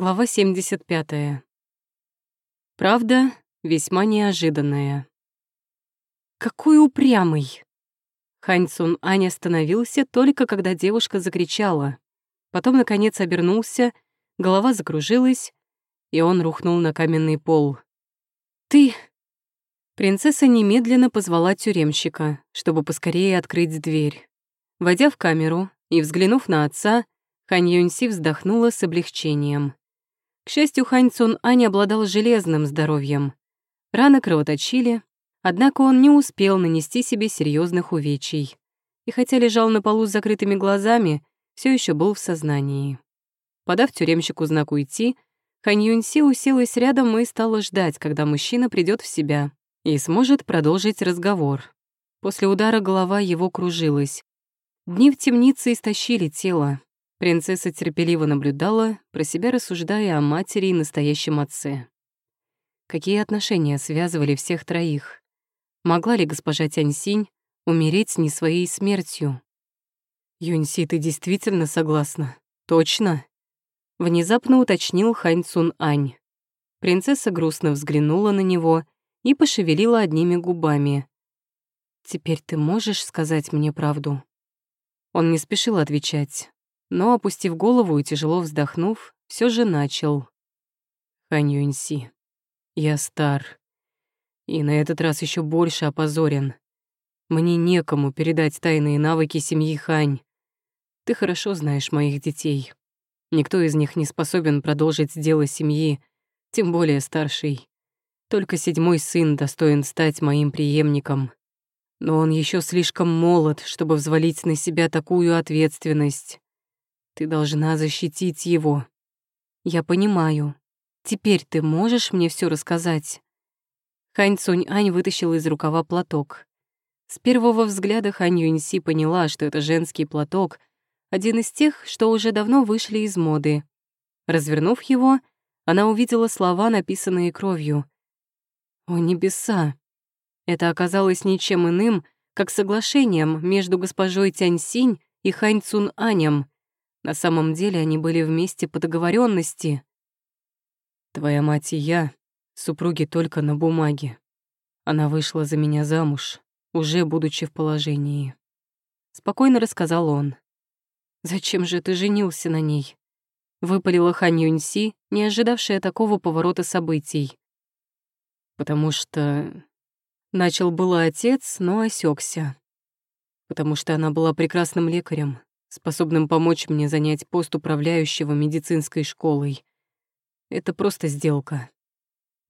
Глава 75. Правда, весьма неожиданная. Какой упрямый! Хань Цун Ань остановился только когда девушка закричала. Потом, наконец, обернулся, голова закружилась, и он рухнул на каменный пол. «Ты...» Принцесса немедленно позвала тюремщика, чтобы поскорее открыть дверь. Войдя в камеру и взглянув на отца, Хань Юньси вздохнула с облегчением. К счастью, Хань Цун Ань обладал железным здоровьем. Раны кровоточили, однако он не успел нанести себе серьезных увечий. И хотя лежал на полу с закрытыми глазами, все еще был в сознании. Подав тюремщику знак уйти, Хань Юньси уселась рядом и стала ждать, когда мужчина придет в себя и сможет продолжить разговор. После удара голова его кружилась. Дни в темнице истощили тело, Принцесса терпеливо наблюдала, про себя рассуждая о матери и настоящем отце. Какие отношения связывали всех троих? Могла ли госпожа Тяньсинь умереть не своей смертью? «Юньси, ты действительно согласна? Точно?» Внезапно уточнил Хань Цун Ань. Принцесса грустно взглянула на него и пошевелила одними губами. «Теперь ты можешь сказать мне правду?» Он не спешил отвечать, но, опустив голову и тяжело вздохнув, все же начал. «Хань Юньси, я стар, и на этот раз еще больше опозорен. Мне некому передать тайные навыки семьи Хань. Ты хорошо знаешь моих детей. Никто из них не способен продолжить дело семьи, тем более старший. Только седьмой сын достоин стать моим преемником. Но он еще слишком молод, чтобы взвалить на себя такую ответственность. Ты должна защитить его. Я понимаю. Теперь ты можешь мне все рассказать?» Хань Цунь Ань вытащила из рукава платок. С первого взгляда Хань Юньси поняла, что это женский платок, один из тех, что уже давно вышли из моды. Развернув его, она увидела слова, написанные кровью. «О небеса!» Это оказалось ничем иным, как соглашением между госпожой Тяньсинь и Хань Цун Анем — на самом деле они были вместе по договоренности. Твоя мать и я — супруги только на бумаге. Она вышла за меня замуж, уже будучи в положении. Спокойно рассказал он. «Зачем же ты женился на ней?» Выпалила Хан Юньси, не ожидавшая такого поворота событий. «Потому что...» Начал было отец, но осекся. «Потому что она была прекрасным лекарем, способным помочь мне занять пост управляющего медицинской школой. Это просто сделка.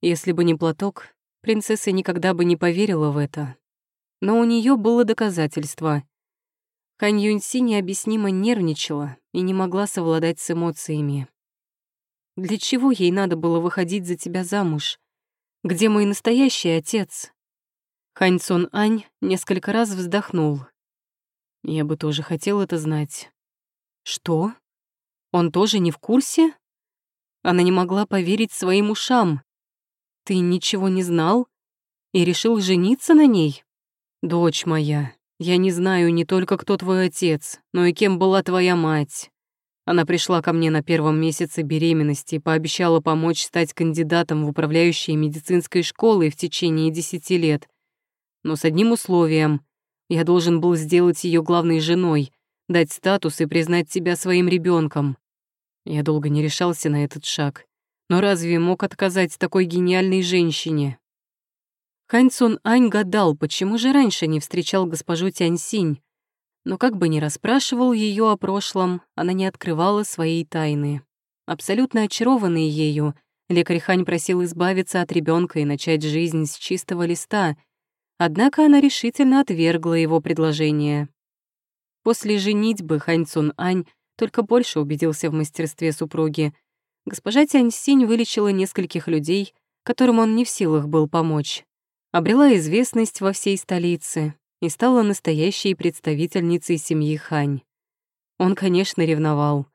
Если бы не платок, принцесса никогда бы не поверила в это. Но у нее было доказательство. Хань Юньси необъяснимо нервничала и не могла совладать с эмоциями. Для чего ей надо было выходить за тебя замуж? Где мой настоящий отец? Хань Цун Ань несколько раз вздохнул, я бы тоже хотел это знать. Что? Он тоже не в курсе? Она не могла поверить своим ушам. Ты ничего не знал и решил жениться на ней? Дочь моя, я не знаю не только, кто твой отец, но и кем была твоя мать. Она пришла ко мне на первом месяце беременности и пообещала помочь стать кандидатом в управляющие медицинской школой в течение десяти лет. Но с одним условием — я должен был сделать ее главной женой, дать статус и признать себя своим ребенком. Я долго не решался на этот шаг. Но разве мог отказать такой гениальной женщине? Хань Цун Ань гадал, почему же раньше не встречал госпожу Тяньсинь. Но как бы ни расспрашивал ее о прошлом, она не открывала своей тайны. Абсолютно очарованный ею, лекарь Хань просил избавиться от ребенка и начать жизнь с чистого листа — Однако она решительно отвергла его предложение. После женитьбы Хань Цун Ань только больше убедился в мастерстве супруги. Госпожа Тянь Синь вылечила нескольких людей, которым он не в силах был помочь. Обрела известность во всей столице и стала настоящей представительницей семьи Хань. Он, конечно, ревновал.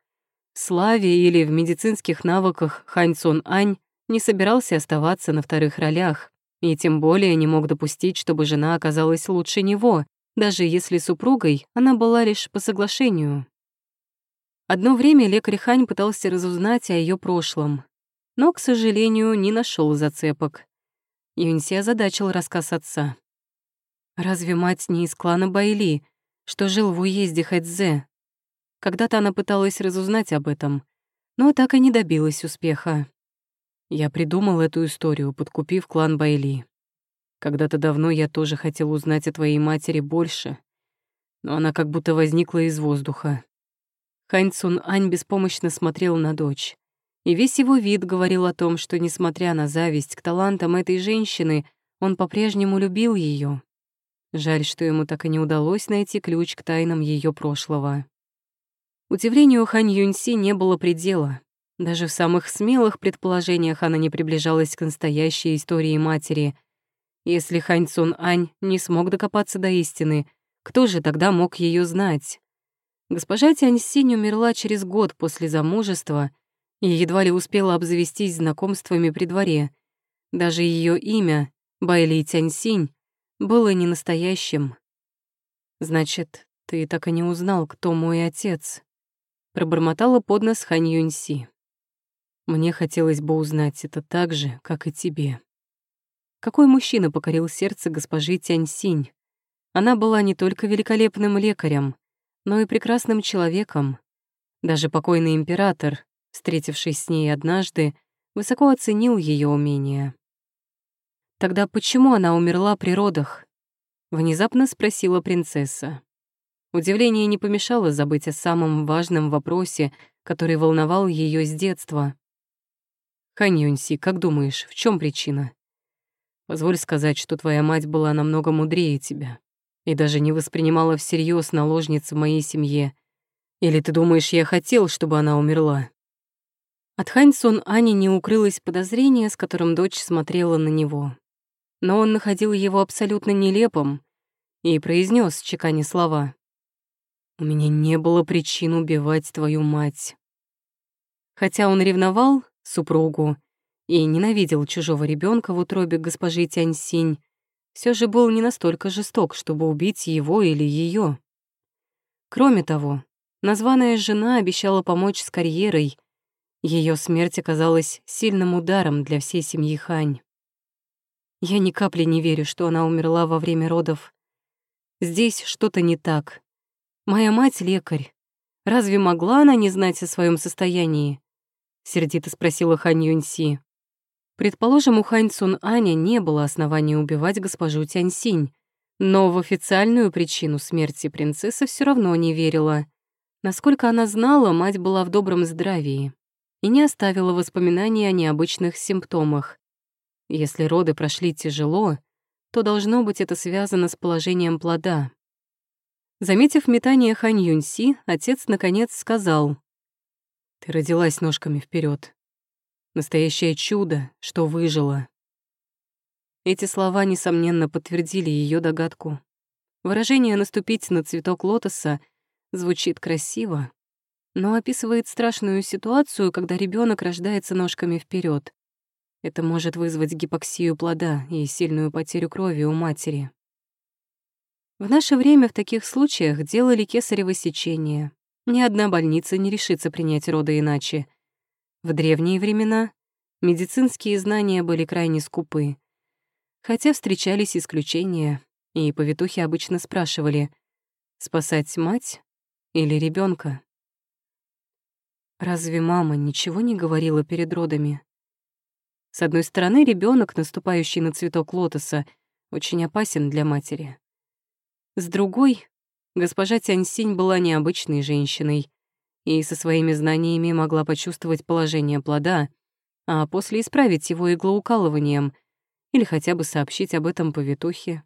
В славе или в медицинских навыках Хань Цун Ань не собирался оставаться на вторых ролях и тем более не мог допустить, чтобы жена оказалась лучше него, даже если супругой она была лишь по соглашению. Одно время лекарь Хань пытался разузнать о ее прошлом, но, к сожалению, не нашел зацепок. Юньси озадачил рассказ отца. Разве мать не из клана Байли, что жил в уезде Хэцзе? Когда-то она пыталась разузнать об этом, но так и не добилась успеха. Я придумал эту историю, подкупив клан Байли. Когда-то давно я тоже хотел узнать о твоей матери больше, но она как будто возникла из воздуха. Хань Цун Ань беспомощно смотрел на дочь. И весь его вид говорил о том, что, несмотря на зависть к талантам этой женщины, он по-прежнему любил ее. Жаль, что ему так и не удалось найти ключ к тайнам ее прошлого. Удивлению Хань Юньси не было предела. Даже в самых смелых предположениях она не приближалась к настоящей истории матери. Если Хань Цун Ань не смог докопаться до истины, кто же тогда мог ее знать? Госпожа Тяньсинь умерла через год после замужества и едва ли успела обзавестись знакомствами при дворе. Даже ее имя, Байли Тяньсинь, было не настоящим. «Значит, ты так и не узнал, кто мой отец?» Пробормотала под нос Хань Юньси. «Мне хотелось бы узнать это так же, как и тебе». Какой мужчина покорил сердце госпожи Тяньсинь? Она была не только великолепным лекарем, но и прекрасным человеком. Даже покойный император, встретившись с ней однажды, высоко оценил ее умения. «Тогда почему она умерла при родах?» — внезапно спросила принцесса. Удивление не помешало забыть о самом важном вопросе, который волновал ее с детства. «Хань как думаешь, в чем причина? Позволь сказать, что твоя мать была намного мудрее тебя и даже не воспринимала всерьез наложниц в моей семье. Или ты думаешь, я хотел, чтобы она умерла?» От Хань Сон Ани не укрылось подозрение, с которым дочь смотрела на него. Но он находил его абсолютно нелепым и произнес чеканя слова. «У меня не было причин убивать твою мать». Хотя он ревновал супругу и ненавидел чужого ребенка в утробе госпожи Тяньсинь, все же был не настолько жесток, чтобы убить его или ее. Кроме того, названная жена обещала помочь с карьерой. Ее смерть оказалась сильным ударом для всей семьи Хань. Я ни капли не верю, что она умерла во время родов. Здесь что-то не так. Моя мать — лекарь. Разве могла она не знать о своем состоянии? Сердито спросила Хань Юньси. Предположим, у Хань Цун Аня не было оснований убивать госпожу Тяньсинь, но в официальную причину смерти принцесса все равно не верила. Насколько она знала, мать была в добром здравии и не оставила воспоминаний о необычных симптомах. Если роды прошли тяжело, то должно быть это связано с положением плода. Заметив метание Хань Юньси, отец наконец сказал, «Ты родилась ножками вперед. Настоящее чудо, что выжила. Эти слова, несомненно, подтвердили ее догадку. Выражение «наступить на цветок лотоса» звучит красиво, но описывает страшную ситуацию, когда ребенок рождается ножками вперед. Это может вызвать гипоксию плода и сильную потерю крови у матери. В наше время в таких случаях делали кесарево сечение. Ни одна больница не решится принять роды иначе. В древние времена медицинские знания были крайне скупы. Хотя встречались исключения, и повитухи обычно спрашивали, спасать мать или ребенка. Разве мама ничего не говорила перед родами? С одной стороны, ребенок, наступающий на цветок лотоса, очень опасен для матери. С другой, госпожа Тяньсинь была необычной женщиной, и со своими знаниями могла почувствовать положение плода, а после исправить его иглоукалыванием или хотя бы сообщить об этом повитухе.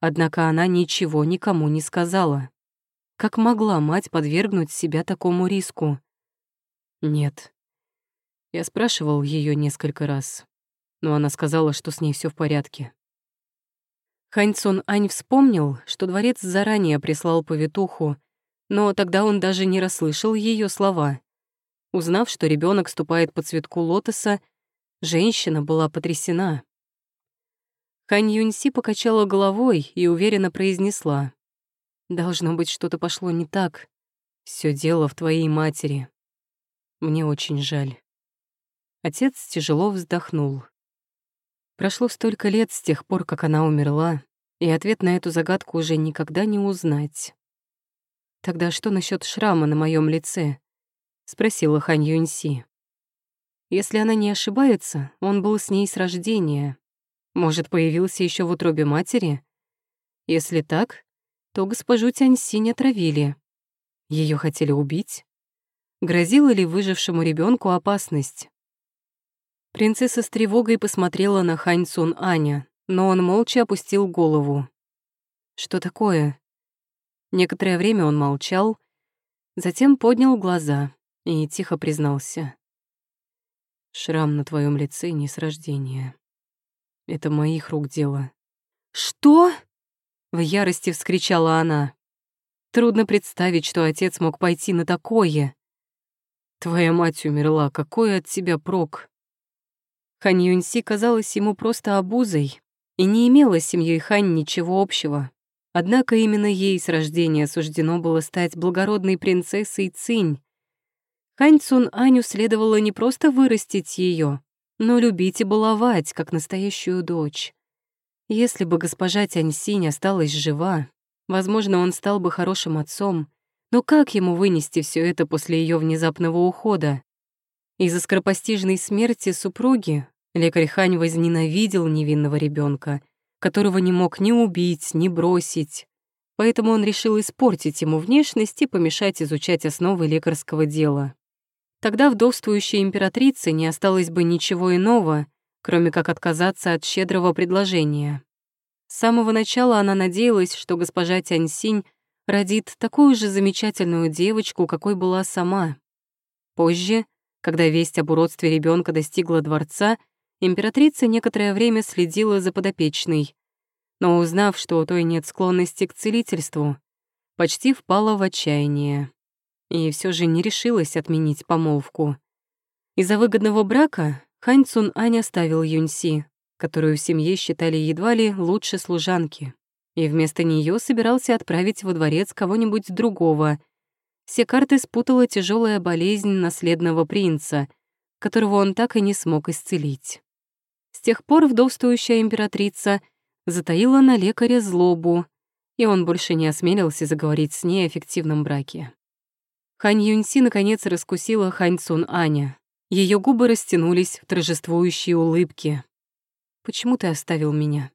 Однако она ничего никому не сказала. Как могла мать подвергнуть себя такому риску? Нет. Я спрашивал ее несколько раз, но она сказала, что с ней все в порядке. Ханьцун Ань вспомнил, что дворец заранее прислал повитуху, но тогда он даже не расслышал ее слова. Узнав, что ребенок ступает по цветку лотоса, женщина была потрясена. Хань Юньси покачала головой и уверенно произнесла. «Должно быть, что-то пошло не так. Все дело в твоей матери. Мне очень жаль». Отец тяжело вздохнул. Прошло столько лет с тех пор, как она умерла, и ответ на эту загадку уже никогда не узнать. «Тогда что насчет шрама на моем лице?» — спросила Хань Юньси. Если она не ошибается, он был с ней с рождения. Может, появился еще в утробе матери? Если так, то госпожу Тяньсинь отравили. Ее хотели убить? Грозила ли выжившему ребенку опасность? Принцесса с тревогой посмотрела на Хань Цун Аня, но он молча опустил голову. «Что такое?» Некоторое время он молчал, затем поднял глаза и тихо признался. «Шрам на твоем лице не с рождения. Это моих рук дело». «Что?» — в ярости вскричала она. Трудно представить, что отец мог пойти на такое. «Твоя мать умерла, какой от тебя прок?» Хань Юньси казалась ему просто обузой и не имела с семьей Хань ничего общего. Однако именно ей с рождения суждено было стать благородной принцессой Цинь. Хань Цун Аню следовало не просто вырастить ее, но любить и баловать, как настоящую дочь. Если бы госпожа Тяньсинь осталась жива, возможно, он стал бы хорошим отцом, но как ему вынести все это после ее внезапного ухода? Из-за скоропостижной смерти супруги Лекарь Хань возненавидел невинного ребенка, которого не мог ни убить, ни бросить. Поэтому он решил испортить ему внешность и помешать изучать основы лекарского дела. Тогда вдовствующей императрице не осталось бы ничего иного, кроме как отказаться от щедрого предложения. С самого начала она надеялась, что госпожа Тяньсинь родит такую же замечательную девочку, какой была сама. Позже, когда весть об уродстве ребенка достигла дворца, Императрица некоторое время следила за подопечной, но узнав, что у той нет склонности к целительству, почти впала в отчаяние и все же не решилась отменить помолвку. Из-за выгодного брака Хань Цун Ань оставил Юньси, которую в семье считали едва ли лучше служанки, и вместо нее собирался отправить во дворец кого-нибудь другого. Все карты спутала тяжелая болезнь наследного принца, которого он так и не смог исцелить. С тех пор вдовствующая императрица затаила на лекаря злобу, и он больше не осмелился заговорить с ней о фиктивном браке. Хань Юньси наконец раскусила Хань Цун Аня. Ее губы растянулись в торжествующие улыбки. «Почему ты оставил меня?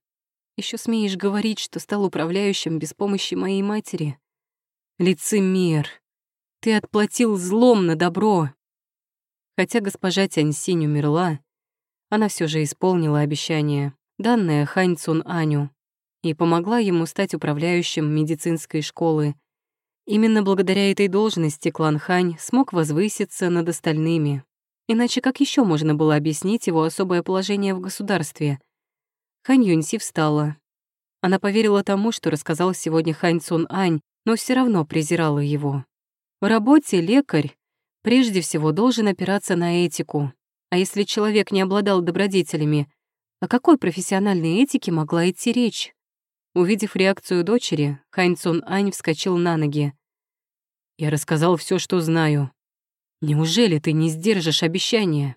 Еще смеешь говорить, что стал управляющим без помощи моей матери? Лицемер! Ты отплатил злом на добро!» Хотя госпожа Тяньсинь умерла, она все же исполнила обещание, данное Хань Цун Аню, и помогла ему стать управляющим медицинской школы. Именно благодаря этой должности клан Хань смог возвыситься над остальными. Иначе как еще можно было объяснить его особое положение в государстве? Хань Юньси встала. Она поверила тому, что рассказал сегодня Хань Цун Ань, но все равно презирала его. В работе лекарь прежде всего должен опираться на этику, а если человек не обладал добродетелями, о какой профессиональной этике могла идти речь? Увидев реакцию дочери, Хань Цун Ань вскочил на ноги. «Я рассказал все, что знаю. Неужели ты не сдержишь обещания?»